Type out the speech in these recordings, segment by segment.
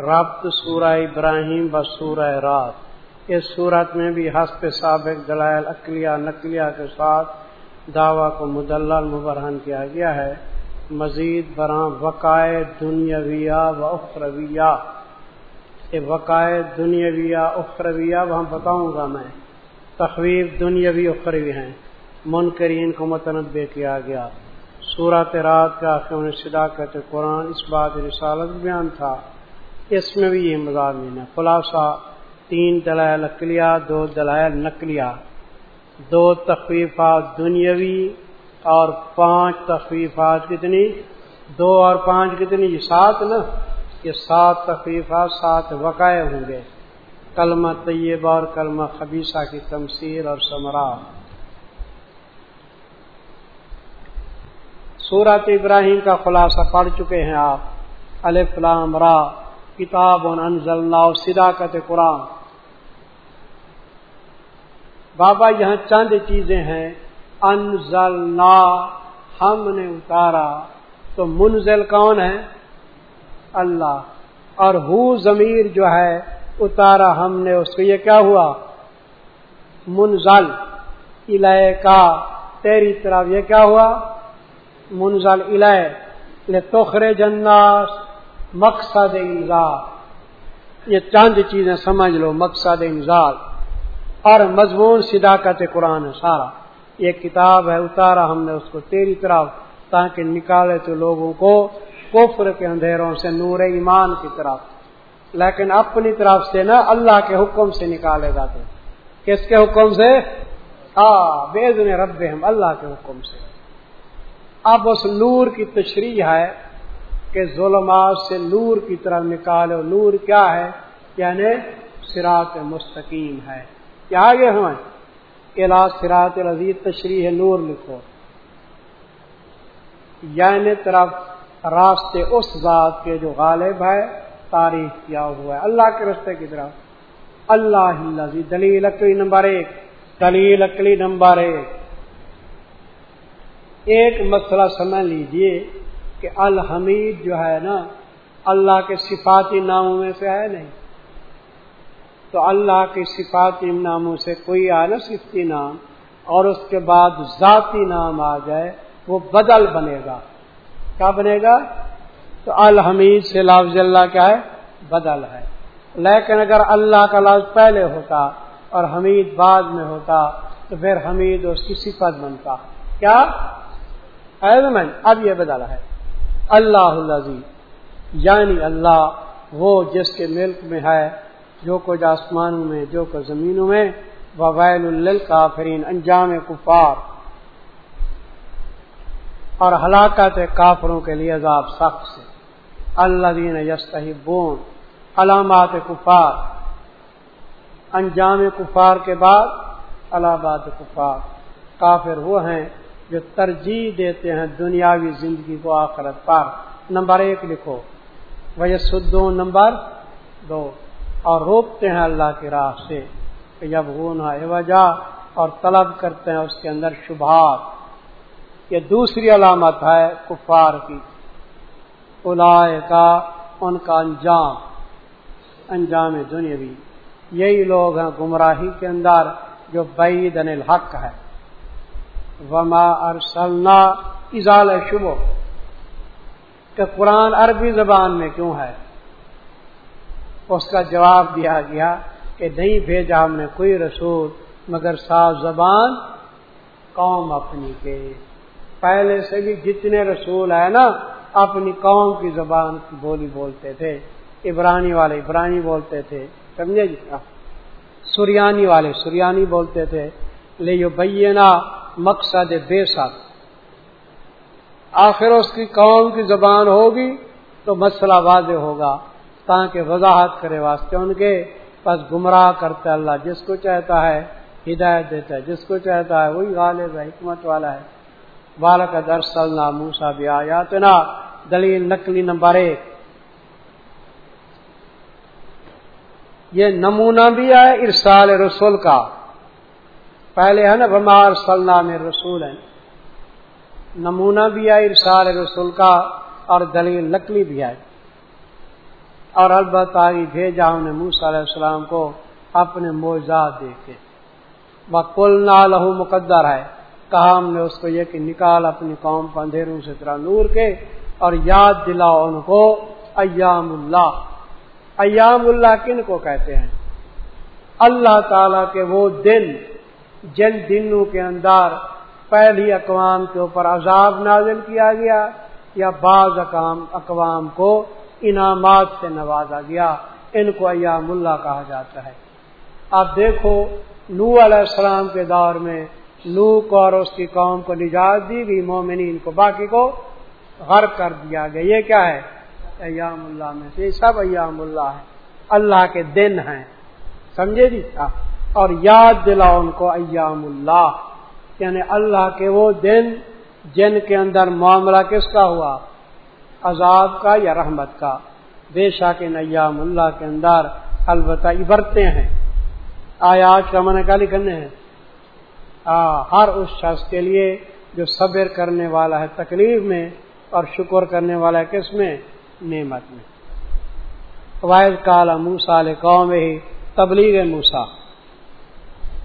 ربط سورہ ابراہیم ب سورہ رات۔ اس صورت میں بھی ہست سابق دلائل اقلیہ نقلیہ کے ساتھ دعوی کو مدلل مبرہن کیا گیا ہے۔ مزید براں وقائے دنیاویہ و اخرویہ۔ وقائے دنیاویہ اخرویہ وہاں بتاؤں گا میں۔ تخویف دنیاوی اخروی ہیں۔ منکرین کو متنوع کیا گیا۔ صورت رات کا صداقت قرآن اس بات رسالت بیان تھا۔ اس میں بھی یہ مضامین ہے خلاصہ، تین دلائل اقلیہ دو دلائل نقلیہ۔ دو تخفیفات دنیاوی اور پانچ تخفیفات کتنی؟ دو اور پانچ کتنی؟ یہ سات نا؟ یہ سات تخفیفات، سات وقائع ہوں گے۔ کلمہ طیبہ اور کلمہ خبیصہ کی تمثیل اور ثمرا سورت ابراہیم کا خلاصہ پڑھ چکے ہیں آپ۔ الفلام را۔ کتاب انزلنا صداقت قرآن۔ بابا، یہاں چند چیزیں ہیں۔ انزلنا ہم نے اتارا۔ تو منزل کون ہے؟ اللہ۔ اور ہو ضمیر جو ہے، اتارا ہم نے، اس کو یہ کیا ہوا؟ منزل۔ الہ کا تیری طرف یہ کیا ہوا؟ منزل الہ تخرے جناس مقصد انزال۔ یہ چاند چیزیں سمجھ لو، مقصد انزال۔ اور مضمون صداقت قرآن ہے سارا۔ یہ کتاب ہے، اتارا ہم نے اس کو تیری طرف تاکہ نکالے تو لوگوں کو کفر کے اندھیروں سے، نور ایمان کی طرف۔ لیکن اپنی طرف سے نا اللہ کے حکم سے نکالے گا تو کس کے حکم سے؟ بے دن رب ہم اللہ کے حکم سے۔ اب اس نور کی تشریح ہے۔ کہ ظلمات سے نور کی طرف نکالو۔ نور کیا ہے؟ یعنی سراط مستقیم ہے۔ کیا آگے ہمیں الا سراط العزیز تشریح نور لکھو۔ یعنی طرف راستے اس ذات کے جو غالب ہے، تعریف کیا ہوا ہے۔ اللہ کے رستے کی طرف۔ اللہ دلیل اکلی نمبر ایک۔ دلیل اکلی نمبر ایک۔ ایک مسئلہ سمجھ لیجیے۔ کہ الحمید جو ہے نا، اللہ کے صفاتی ناموں میں سے ہے نہیں۔ تو اللہ کے صفاتی ناموں سے کوئی آئے نا صفتی نام اور اس کے بعد ذاتی نام آ جائے، وہ بدل بنے گا۔ کیا بنے گا؟ تو الحمید سے لفظ اللہ کیا ہے؟ بدل ہے۔ لیکن اگر اللہ کا لفظ پہلے ہوتا اور حمید بعد میں ہوتا، تو پھر حمید اس کی صفت بنتا۔ کیا؟ اب یہ بدلا ہے۔ اللہ یعنی اللہ، وہ جس کے ملک میں ہے، جو کچھ آسمانوں میں، جو کچھ زمینوں میں وبیل الکافرین انجام کفار۔ اور ہلاکت کافروں کے لیے عذاب سخت سے۔ اللہ دین یستحبون، علامات کفار۔ انجام کفار کے بعد علامات کفار۔ کافر وہ ہیں جو ترجیح دیتے ہیں دنیاوی زندگی کو آخرت پر۔ نمبر ایک لکھو وہ سدو نمبر دو، اور روکتے ہیں اللہ کی راہ سے۔ جب ہونا وجہ اور طلب کرتے ہیں اس کے اندر شبہات۔ یہ دوسری علامت ہے کفار کی۔ الائے کا ان کا انجام انجام دنیاوی۔ یہی لوگ ہیں گمراہی کے اندر جو بعید الحق ہے۔ وما ارسلنا ازال شبو کہ قرآن عربی زبان میں کیوں ہے؟ اس کا جواب دیا گیا کہ نہیں بھیجا ہم نے کوئی رسول، مگر صاف زبان قوم اپنی کے۔ پہلے سے بھی جتنے رسول ہے نا، اپنی قوم کی زبان کی بولی بولتے تھے۔ عبرانی والے عبرانی بولتے تھے، سمجھے جی؟ سریانی والے سریانی بولتے تھے۔ لے بینا مقصد بے سک آخر اس کی قوم کی زبان ہوگی تو مسئلہ واضح ہوگا، تاکہ وضاحت کرے واسطے ان کے۔ پس گمراہ کرتا اللہ، جس کو چاہتا ہے ہدایت دیتا ہے، جس کو چاہتا ہے وہی غالب ہے، حکمت والا ہے۔ بالک درسل نا موسا بھی آیات نا دلیل نقلی نمبر ایک۔ یہ نمونہ بھی ہے ارسال رسول کا۔ پہلے ہے نا بمار سلنا رسول۔ ہے نمونہ بھی ہے ارسال رسول کا، اور دلیل نقلی بھی ہے اور البتہ بھیجا انہیں موسیٰ علیہ السلام کو اپنے موجات دے کے وہ کل نہ لہو مقدر ہے۔ کہا ہم نے اس کو یہ کہ نکال اپنی قوم کو اندھیروں سے طرح نور کے، اور یاد دلاؤ ان کو، ایام اللہ۔ ایام اللہ کن کو کہتے ہیں؟ اللہ تعالی کے وہ دن۔ جن دنوں کے اندر پہلی اقوام کے اوپر عذاب نازل کیا گیا یا بعض اقوام کو انعامات سے نوازا گیا، ان کو ایام اللہ کہا جاتا ہے۔ آپ دیکھو نو علیہ السلام کے دور میں نو کو اور اس کی قوم کو نجات دی گئی، مومنین کو باقی کو غرق کر دیا گیا۔ یہ کیا ہے؟ ایام اللہ میں سے سب ایام اللہ ہے اللہ کے دن ہیں۔ سمجھے جی اور یاد دلاؤ ان کو ایام اللہ یعنی اللہ کے وہ دن جن کے اندر معاملہ کس کا ہوا؟ عذاب کا یا رحمت کا؟ بے شک ایام اللہ کے اندر البتہ ابرتے ہیں۔ آیات کا من کا لکھنے ہیں؟ ہر اس شخص کے لیے جو صبر کرنے والا ہے تکلیف میں اور شکر کرنے والا ہے کس میں؟ نعمت میں۔ واحد کالا موسا قوم ہی تبلیغ موسا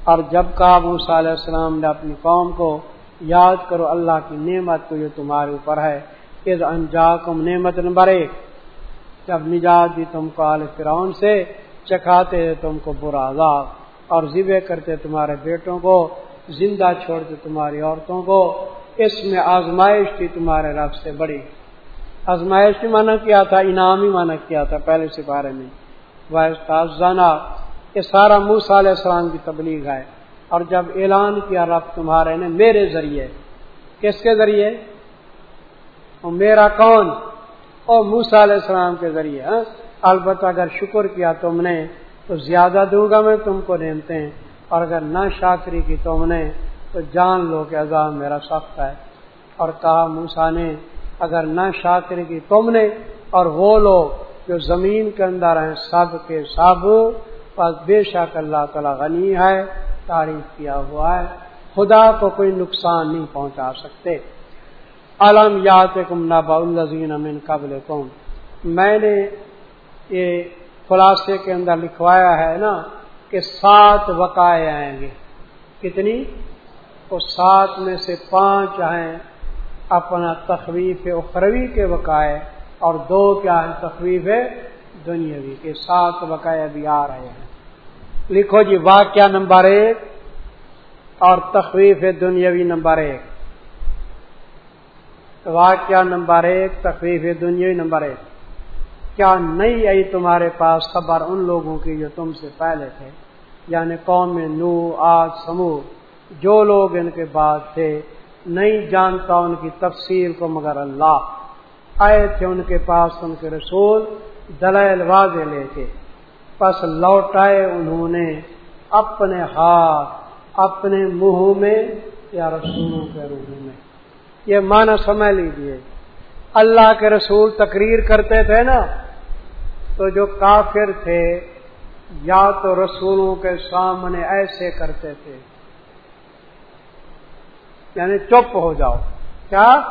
اور جب کا موسا علیہ السلام نے اپنی قوم کو یاد کرو، اللہ کی نعمت کو جو تمہارے اوپر ہے۔ اس انجا کم نعمت نمبر ایک جب نجات دی تم کو عال فرعون سے، چکھاتے تم کو برا عذاب۔ اور ذبے کرتے تمہارے بیٹوں کو، زندہ چھوڑتے تمہاری عورتوں کو۔ اس میں آزمائش تھی تمہارے رب سے بڑی۔ آزمائش بھی مانا کیا تھا، انعام ہی مانا کیا تھا پہلے سپارے میں۔ زانا یہ سارا موسا علیہ السلام کی تبلیغ ہے اور جب اعلان کیا رب تمہارے نے میرے ذریعے، کس کے ذریعے؟ میرا کون؟ او موسا علیہ السلام کے ذریعے ہاں؟ البتہ اگر شکر کیا تم نے، تو زیادہ دوں گا میں تم کو دیتے ہیں اور اگر نہ شاکری کی تم نے، تو جان لو کہ عذاب میرا سخت ہے۔ اور کہا موسا نے، اگر نہ شاکری کی تم نے، اور وہ لوگ جو زمین کے اندر ہیں، سب کے سب بس بے شک اللہ تعالیٰ غنی ہے، تعریف کیا ہوا ہے۔ خدا کو کوئی نقصان نہیں پہنچا سکتے۔ علم یات کم نبا الزین امین قبل کم میں نے یہ خلاصے کے اندر لکھوایا ہے نا کہ سات وقائے آئیں گے۔ کتنی؟ وہ سات میں سے پانچ ہیں اپنا تخویف اخروی کے وقائے اور دو کیا ہیں تخویف دنیاوی کے۔ سات وقائے ابھی آ رہے ہیں۔ لکھو جی واقعہ نمبر ایک اور تخویف دنیاوی نمبر ایک۔ واقعہ نمبر ایک، تخویف دنیاوی نمبر ایک۔ کیا نہیں آئی تمہارے پاس خبر ان لوگوں کی جو تم سے پہلے تھے؟ یعنی قوم میں نو آج سمو جو لوگ ان کے بعد تھے، نہیں جانتا ان کی تفصیل کو مگر اللہ۔ آئے تھے ان کے پاس ان کے رسول، دلائل واضح لے کے۔ پس لوٹائے انہوں نے اپنے ہاتھ، اپنے منہ میں یا رسولوں کے روح میں۔ یہ معنی سمجھ لیجیے اللہ کے رسول تقریر کرتے تھے نا، تو جو کافر تھے، یا تو رسولوں کے سامنے ایسے کرتے تھے۔ یعنی چپ ہو جاؤ۔ کیا؟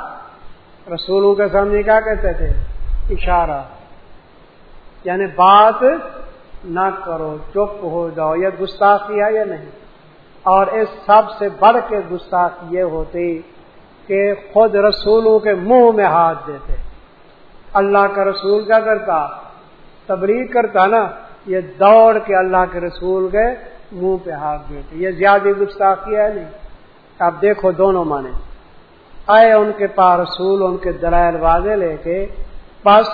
رسولوں کے سامنے کیا کہتے تھے؟ اشارہ۔ یعنی بات نہ کرو، چپ ہو جاؤ۔ یہ گستاخی ہے یا نہیں؟ اور اس سب سے بڑھ کے گستاخی یہ ہوتی کہ خود رسولوں کے منہ میں ہاتھ دیتے۔ اللہ کا رسول کیا کرتا؟ تبلیغ کرتا نا؟ یہ دوڑ کے اللہ کے رسول کے منہ پہ ہاتھ دیتے۔ یہ زیادہ گستاخی ہے نہیں؟ اب دیکھو دونوں مانے آئے ان کے پاس رسول، ان کے دلائل واضح لے کے بس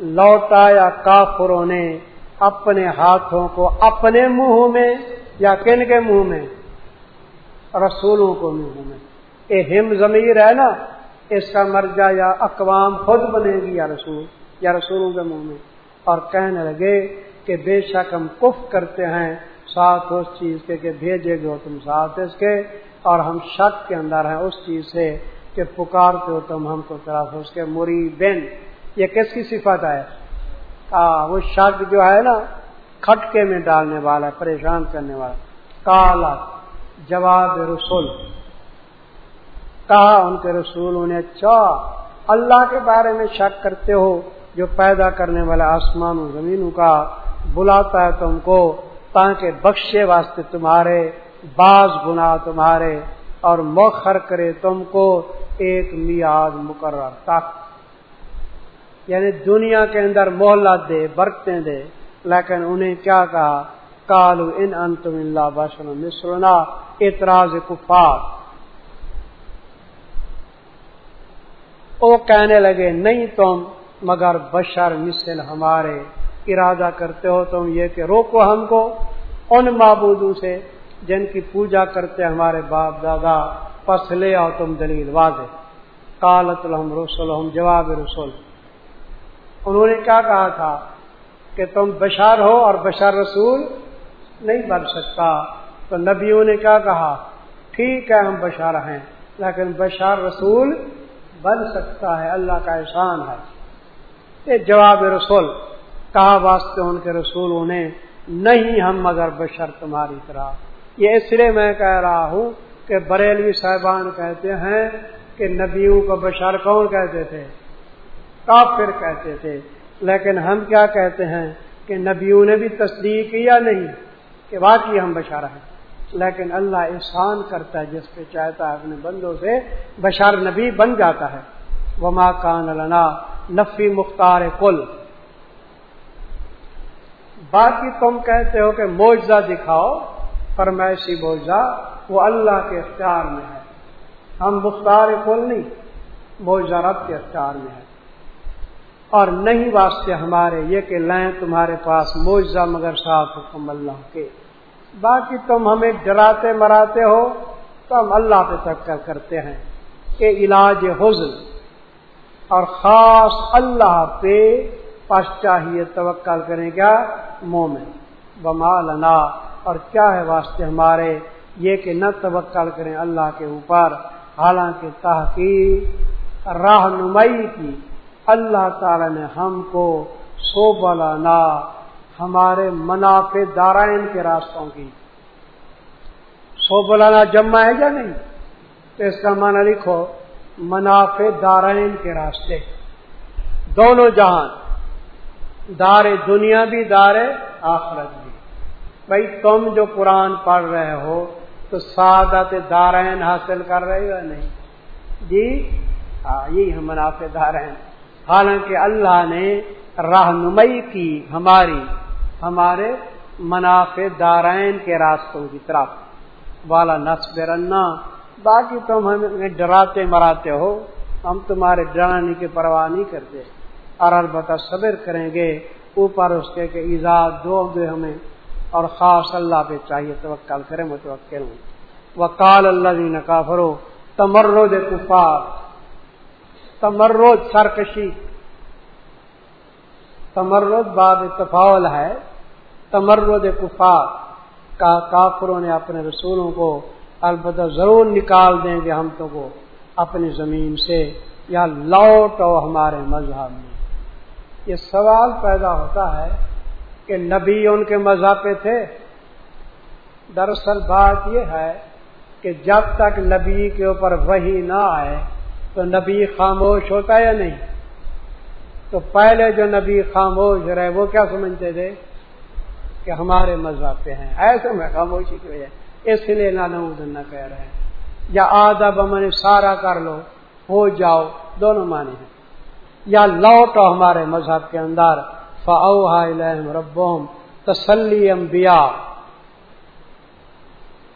لوٹا یا کافروں نے اپنے ہاتھوں کو اپنے منہ میں یا کن کے منہ میں؟ رسولوں کو منہ میں۔ یہ ہم ضمیر ہے نا، اس کا مرجع یا اقوام خود بنے گی یا رسول، یا رسولوں کے منہ میں۔ اور کہنے لگے کہ بے شک ہم کف کرتے ہیں، ساتھ اس چیز کے کہ بھیجے گو تم ساتھ اس کے۔ اور ہم شک کے اندر ہیں اس چیز سے کہ پکارتے ہو تم ہم کو طرف اس کے مری بین یہ کس کی صفت ہے؟ وہ شک جو ہے نا، کھٹکے میں ڈالنے والا، پریشان کرنے والا۔ کالا، جواب رسول۔ کہا ان کے رسول انہیں اچھا اللہ کے بارے میں شک کرتے ہو، جو پیدا کرنے والا آسمان و زمینوں کا، بلاتا ہے تم کو، تاکہ بخشے واسطے تمہارے، بعض گنا تمہارے، اور مؤخر کرے تم کو ایک میاد مقرر تک یعنی دنیا کے اندر محلت دے برتیں دے۔ لیکن انہیں کیا کہا؟ کالو ان انتم اللہ بشر مسرنا اعتراض کفار۔ وہ کہنے لگے، نہیں تم، مگر بشر مثل ہمارے۔ ارادہ کرتے ہو تم یہ کہ روکو ہم کو، ان معبودوں سے جن کی پوجا کرتے ہمارے باپ دادا۔ پس لے آؤ تم دلیل واضح۔ کالت الحم رسول جواب رسول۔ انہوں نے کیا کہا تھا کہ تم بشار ہو اور بشار رسول نہیں بن سکتا۔ تو نبیوں نے کیا کہا؟ ٹھیک ہے، ہم بشار ہیں، لیکن بشار رسول بن سکتا ہے، اللہ کا احسان ہے۔ یہ جواب رسول، کہا واسطے ان کے رسولوں نے، نہیں ہم مگر بشر تمہاری طرح۔ یہ اس لیے میں کہہ رہا ہوں کہ بریلوی صاحبان کہتے ہیں کہ نبیوں کو بشر کون کہتے تھے؟ کافر کہتے تھے، لیکن ہم کیا کہتے ہیں کہ نبیوں نے بھی تصدیق کیا نہیں، کہ واقعی ہم بشار ہیں۔ لیکن اللہ احسان کرتا ہے جس پہ چاہتا ہے اپنے بندوں سے بشار نبی بن جاتا ہے۔ وما کان لنا نفی مختار کل باقی تم کہتے ہو کہ معجزہ دکھاؤ، فرمائشی معجزہ وہ اللہ کے اختیار میں ہے۔ ہم مختار کل نہیں، معجزہ رب کے اختیار میں ہے۔ اور نہیں واسطے ہمارے، یہ کہ لائیں تمہارے پاس معجزہ مگر ساتھ حکم اللہ کے۔ باقی تم ہمیں ڈراتے مراتے ہو، تو ہم اللہ پہ تک کرتے ہیں کہ علاج حزن اور خاص اللہ پہ پاس چاہیے توکل کریں کیا؟ مومن۔ بما لنا، اور کیا ہے واسطے ہمارے؟ یہ کہ نہ توکل کریں اللہ کے اوپر۔ حالانکہ تحقیق رہنمائی کی اللہ تعالی نے ہم کو سو بلانا ہمارے منافع دارائن کے راستوں کی۔ سو بلانا جمع ہے یا نہیں؟ تو اس کا معنی لکھو، منافع دارائن کے راستے۔ دونوں جہان، دار دنیا بھی، دار آخرت بھی۔ بھائی تم جو قرآن پڑھ رہے ہو، تو سعادت دارائن حاصل کر رہے ہو یا نہیں؟ جی ہاں یہی ہم منافع دارائن۔ حالانکہ اللہ نے رہنمائی کی ہماری، ہمارے منافع دارائن کے راستوں کی طرف۔ والا نصب رنا باقی تم ہمیں ڈراتے مراتے ہو، ہم تمہارے ڈرانے کی پرواہ نہیں کرتے۔ اور البتہ صبر کریں گے، اوپر اس کے کہ ایزاد دو گے ہمیں، اور خاص اللہ پہ چاہیے توکل کریں متوقع ہوں وکال اللہ دی نکافرو تمرد کفار تمرد سرکشی۔ تمرد بعد تفاول ہے۔ تمرد کفار۔ کا کافروں نے اپنے رسولوں کو البتہ ضرور نکال دیں گے ہم تو کو اپنی زمین سے یا لوٹ اور ہمارے مذہب میں۔ یہ سوال پیدا ہوتا ہے کہ نبی ان کے مذہب پہ تھے۔ دراصل بات یہ ہے کہ جب تک نبی کے اوپر وہی نہ آئے تو نبی خاموش ہوتا یا نہیں؟ تو پہلے جو نبی خاموش رہے، وہ کیا سمجھتے تھے؟ کہ ہمارے مذہب پہ ہیں۔ ایسے میں خاموشی کی وجہ اس لیے نہ نہ کہہ رہے ہیں۔ یا آدھا بمن سارا کر لو، ہو جاؤ، دونوں معنی ہیں۔ یا لوٹو ہمارے مذہب کے اندر۔ فاؤ ربوم تسلی امبیا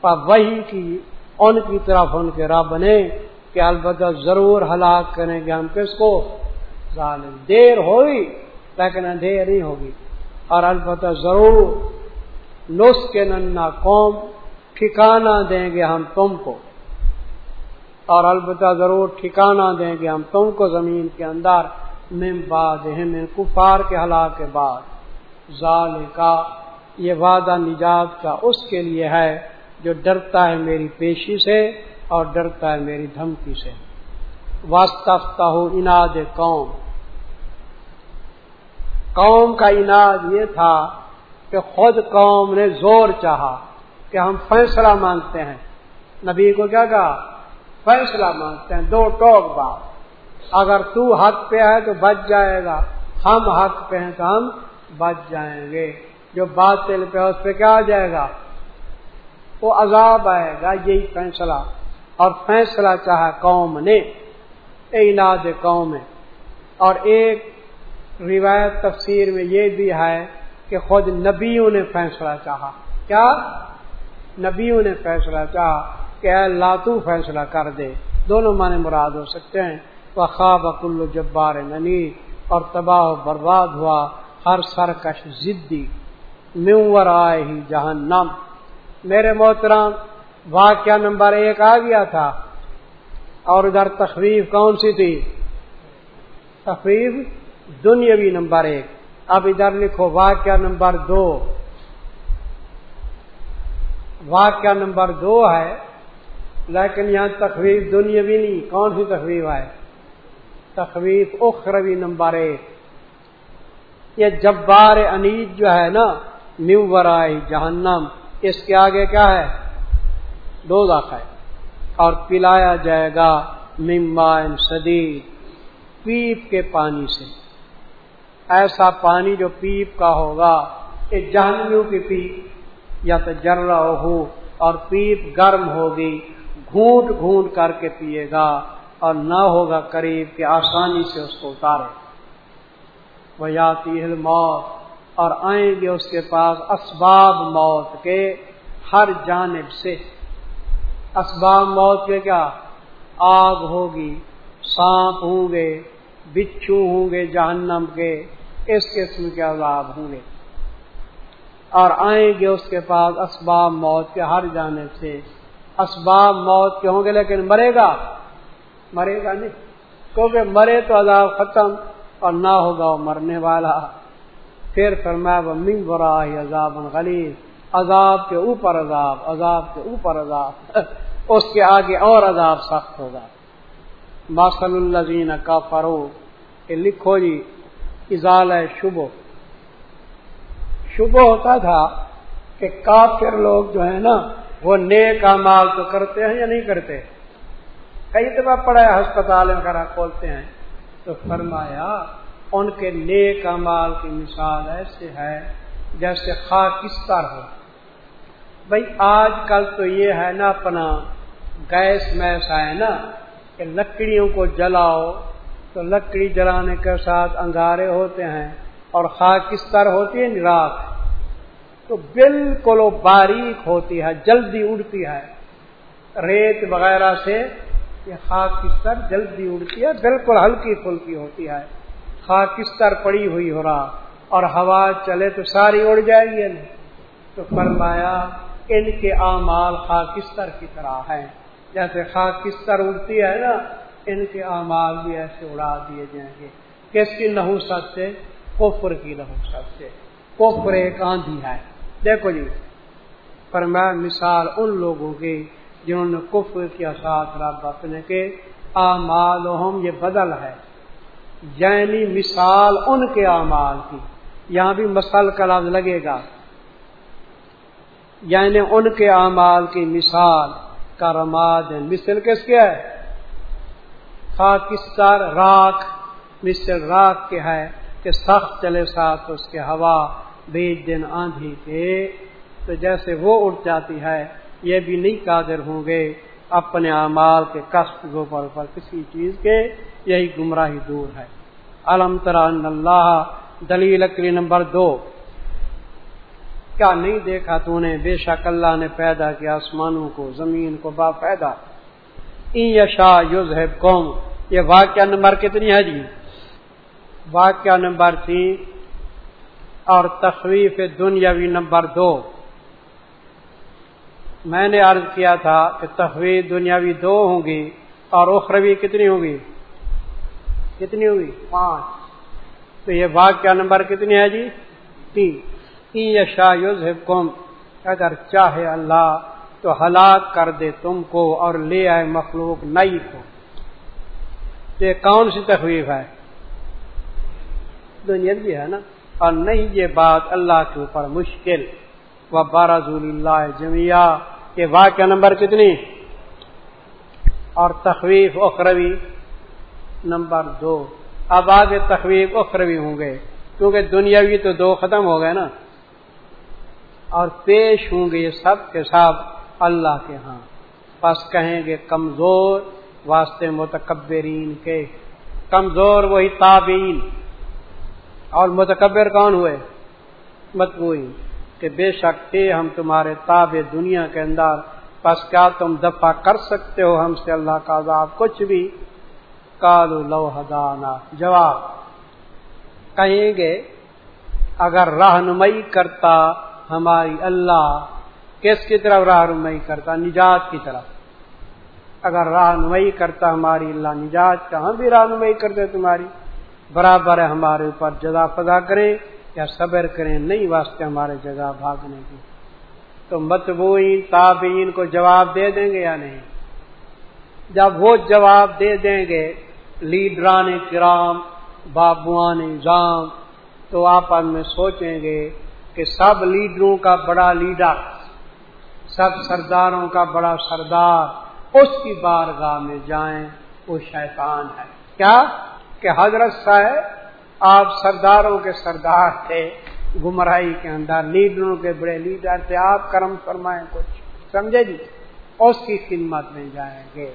وہی کی، ان کی طرف ان کے رب نے کہ البتہ ضرور ہلاک کریں گے ہم کس کو؟ ظالم۔ دیر ہوئی، لیکن اندھیر نہیں ہوگی۔ اور البتہ ضرور نس کے ننا قوم ٹھکانا دیں گے ہم تم کو۔ اور البتہ ضرور ٹھکانا دیں گے ہم تم کو زمین کے اندر، من بعد من کفار کے ہلاک کے بعد۔ ظال کا یہ وعدہ نجات کا اس کے لیے ہے جو ڈرتا ہے میری پیشی سے۔ اور ڈرتا ہے میری دھمکی سے۔ واسطہ ہو اناد قوم۔ قوم کا اناد یہ تھا کہ خود قوم نے زور چاہا کہ ہم فیصلہ مانگتے ہیں۔ نبی کو کیا کہا؟ فیصلہ مانگتے ہیں، دو ٹوک بات۔ اگر تو حق پہ ہے تو بچ جائے گا۔ ہم حق پہ ہیں تو ہم بچ جائیں گے۔ جو باطل پہ اس پہ کیا آ جائے گا؟ وہ عذاب آئے گا، یہی فیصلہ۔ اور فیصلہ چاہا قوم نے اعلاد قوم اور ایک روایت تفسیر میں یہ بھی ہے کہ خود نبیوں نے فیصلہ چاہا۔ کیا؟ نبیوں نے فیصلہ چاہا کہ اللہ تو فیصلہ کر دے۔ دونوں معنی مراد ہو سکتے ہیں۔ وہ خواب اکل جبار ننی اور تباہ و برباد ہوا ہر سرکش ضدی میور آئے ہی جہنم میرے محترام واقعہ نمبر ایک آ گیا تھا۔ اور ادھر تخریف کون سی تھی؟ تخریف دنیاوی نمبر ایک۔ اب ادھر لکھو واقعہ نمبر دو۔ واقعہ نمبر دو ہے، لیکن یہاں تخویف دنیاوی نہیں، کون سی تخویف ہے؟ تخویف اخروی نمبر ایک۔ یہ جبار انیج جو ہے نا، نیو ورائی جہنم، اس کے آگے کیا ہے؟ دو ہے اور پلایا جائے گا ممبا شدید پیپ کے پانی سے۔ ایسا پانی جو پیپ کا ہوگا یہ جہنمیوں کی پیپ یا تو جرا ہو اور پیپ گرم ہوگی، گھونٹ گھونٹ کر کے پیے گا اور نہ ہوگا قریب کہ آسانی سے اس کو اتارے۔ وہ یاتی موت اور آئیں گے اس کے پاس اسباب موت کے ہر جانب سے۔ اسباب موت کے کیا؟ آگ ہوگی، سانپ ہوں گے، بچھو ہوں گے جہنم کے، اس قسم کے عذاب ہوں گے۔ اور آئیں گے اس کے پاس اسباب موت کے ہر جانب سے۔ اسباب موت کے ہوں گے لیکن مرے گا؟ مرے گا نہیں۔ کیونکہ مرے تو عذاب ختم اور نہ ہوگا وہ مرنے والا۔ پھر فرمایا وہ منگ برا ہی عذاب غلیظ عذاب کے اوپر عذاب عذاب کے اوپر عذاب۔ اس کے آگے اور عذاب سخت ہوگا۔ ماسل الزین کا فروغ لکھو جی ازال شبو شبو ہوتا تھا کہ کافر لوگ جو ہے نا، وہ نیک مال تو کرتے ہیں یا نہیں کرتے؟ کئی دفعہ پڑا ہسپتال وغیرہ کھولتے ہیں۔ تو فرمایا، ان کے نیک مال کی مثال ایسے ہے جیسے خاکستر ہو۔ بھائی آج کل تو یہ ہے نا اپنا گیس میسا ہے نا کہ لکڑیوں کو جلاؤ تو لکڑی جلانے کے ساتھ انگارے ہوتے ہیں اور خاکستر ہوتی ہے؟ راک تو بالکل وہ باریک ہوتی ہے، جلدی اڑتی ہے۔ ریت وغیرہ سے یہ خاکستر جلدی اڑتی ہے، بالکل ہلکی پھلکی ہوتی ہے۔ خاکستر پڑی ہوئی ہو رہا، اور ہوا چلے تو ساری اڑ جائے گی۔ تو فرمایا ان کے اعمال خاکستر کی طرح ہیں۔ جیسے خاکستر اڑتی ہے نا، ان کے اعمال بھی ایسے اڑا دیے جائیں گے۔ کس کی نحوست سے؟ کفر کی نحوست سے۔ کفر ایک آندھی ہے۔ دیکھو جی پر میں مثال ان لوگوں کی جنہوں نے کفر کے ساتھ رب اپنے کے۔ اعمال یہ بدل ہے۔ یعنی مثال ان کے اعمال کی۔ یہاں بھی مسل کا لفظ لگے گا۔ یعنی ان کے اعمال کی مثال کا رماد مثل کس کے ہے؟ خاکستر راک، مثل راک کے ہے کہ سخت چلے ساتھ اس کے ہوا بیچ دن آندھی کے۔ تو جیسے وہ اٹھ جاتی ہے، یہ بھی نہیں قادر ہوں گے اپنے اعمال کے کشت گوبر پر کسی چیز کے، یہی گمراہی دور ہے۔ علم تران اللہ، دلیل اکری نمبر دو۔ کیا نہیں دیکھا تو نے بے شک اللہ نے پیدا کیا آسمانوں کو، زمین کو با پیدا۔ یشا یوز قوم، یہ واقعہ نمبر کتنی ہے جی؟ واقعہ نمبر تین اور تخویف دنیاوی نمبر دو۔ میں نے عرض کیا تھا کہ تخویف دنیاوی دو ہوں گی اور اخروی کتنی ہوگی کتنی ہوگی؟ پانچ۔ تو یہ واقعہ نمبر کتنی ہے جی؟ تین۔ یشا یوز اگر چاہے اللہ تو ہلاک کر دے تم کو اور لے آئے مخلوق نئی کو۔ یہ کون سی تخویف ہے؟ دنیا بھی ہے نا۔ اور نہیں یہ بات اللہ کے اوپر مشکل۔ و بارہ اللہ جمعہ یہ واقعہ نمبر کتنی؟ اور تخویف اخروی نمبر دو۔ اب آگے تخویب اخروی ہوں گے، کیونکہ دنیاوی تو دو ختم ہو گئے نا۔ اور پیش ہوں گے یہ سب کے سب اللہ کے ہاں۔ بس کہیں گے کمزور واسطے متکبرین کے۔ کمزور وہی تابین اور متکبر کون ہوئے؟ متبوئی کہ بے شک تھے ہم تمہارے تاب دنیا کے اندر۔ بس کیا تم دفاع کر سکتے ہو ہم سے اللہ کا عذاب؟ کچھ بھی۔ کالو لو ہدانا جواب۔ کہیں گے، اگر رہنمائی کرتا ہماری اللہ کس کی طرف رہنمائی کرتا؟ نجات کی طرف۔ اگر رہنمائی کرتا ہماری اللہ نجات کا، ہم بھی رہنمائی کرتے تمہاری۔ برابر ہے ہمارے اوپر جزا فضا کریں یا صبر کریں، نہیں واسطے ہمارے جگہ بھاگنے کی۔ تو متبوئین تابعین کو جواب دے دیں گے یا نہیں؟ جب وہ جواب دے دیں گے، لیڈران کرام، بابوان نظام، تو آپ میں سوچیں گے کہ سب لیڈروں کا بڑا لیڈر، سب سرداروں کا بڑا سردار اس کی بارگاہ میں جائیں، وہ شیطان ہے۔ کیا؟ کہ حضرت صاحب، آپ سرداروں کے سردار تھے، گمراہی کے اندر، لیڈروں کے بڑے لیڈر تھے، آپ کرم فرمائیں کچھ، سمجھے جی؟ اس کی خدمت میں جائیں گے۔